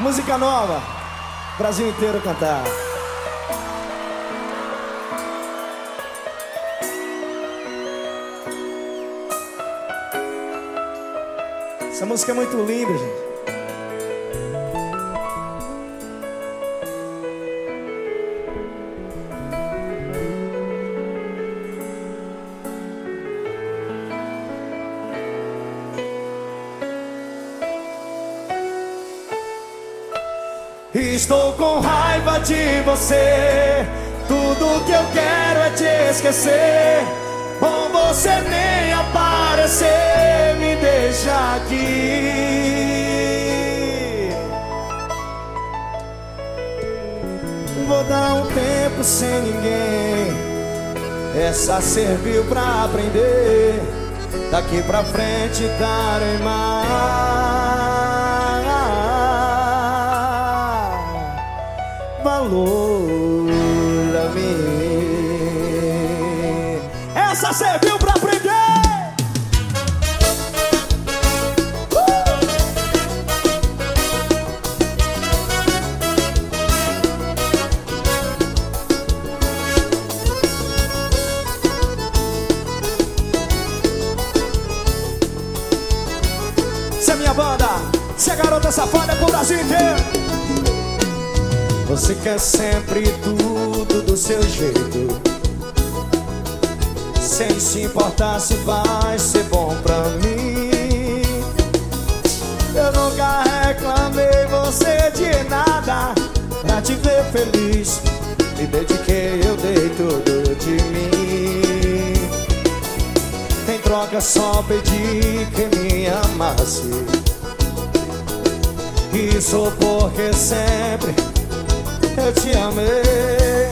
Música nova, Brasil inteiro cantar. Essa música é muito linda, gente. Estou com raiva de você. Tudo que eu quero é te esquecer. Com você nem aparecer, me deixa aqui. Vou dar um tempo sem ninguém. Essa serviu pra aprender. Daqui pra frente darei mais. Se é garota safada é pro Brasil inteiro. Você quer sempre tudo do seu jeito. Sem se importar se vai ser bom pra mim. Eu nunca reclamei você de nada. Pra te ver feliz Me dediquei, eu dei tudo de mim. Em troca só pedi que me amasse Isso porque sempre. Eu te amei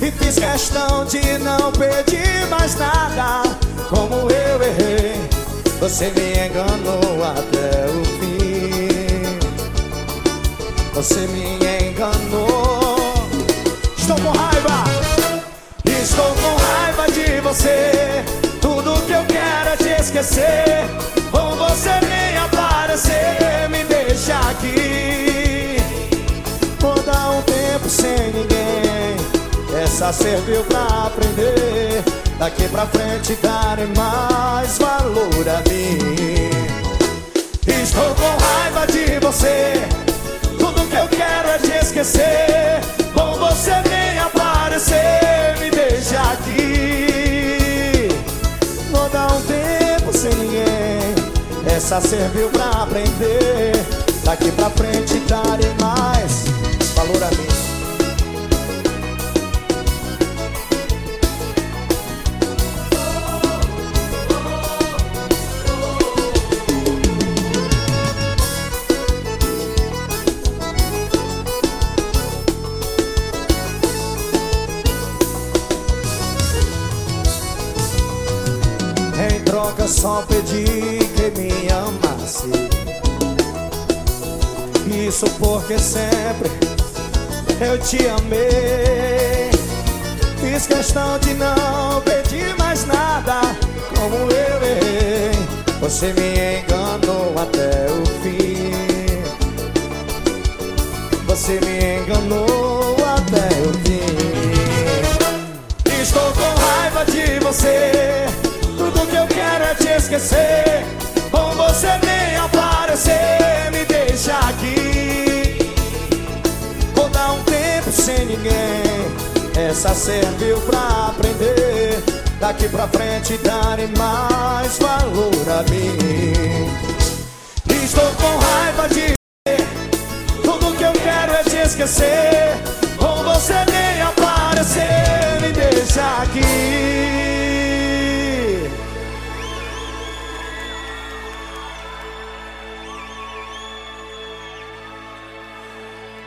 E fiz questão de não pedir mais nada. Como eu errei Você me enganou até o fim. Você me enganou. Estou com raiva. Estou com raiva de você. Tudo que eu quero é te esquecer. Com você nem Serviu pra aprender. Daqui pra frente darem mais valor a mim. Estou com raiva de você. Tudo que eu quero é te esquecer. Com você nem aparecer, me deixa aqui. Vou dar um tempo sem ninguém. Essa serviu pra aprender. Daqui pra frente darem mais valor a mim. Troca só pedi que me amasse. Isso porque sempre eu te amei. Fiz questão de não pedir mais nada Como eu errei. Você me enganou até o fim. Você me enganou até o fim. Estou com raiva de você te esquecer. Com você nem aparecer Me deixa aqui. Vou dar um tempo sem ninguém. Essa serviu pra aprender. Daqui pra frente darem mais valor a mim. Estou com raiva de Tudo que eu quero é te esquecer. Com você nem aparecer Me deixa aqui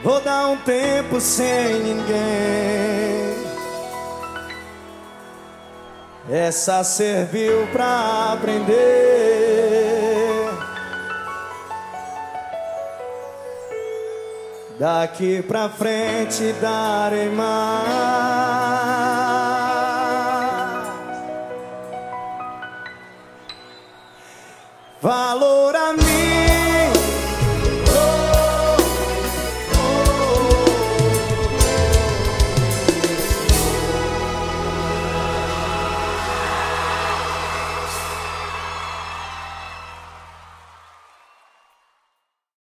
Vou dar um tempo sem ninguém. Essa serviu pra aprender. Daqui pra frente darei mais. Valor a mim.